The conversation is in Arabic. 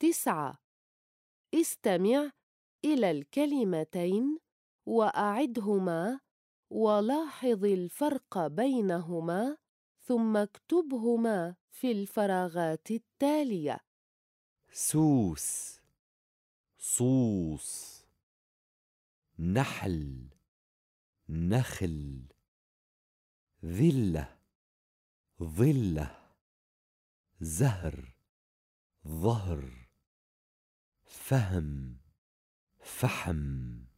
تسعة. استمع إلى الكلمتين وأعدهما ولاحظ الفرق بينهما ثم اكتبهما في الفراغات التالية. سوس. صوص. نحل. نخل. ذلة ظلة. زهر. ظهر. فهم فحم.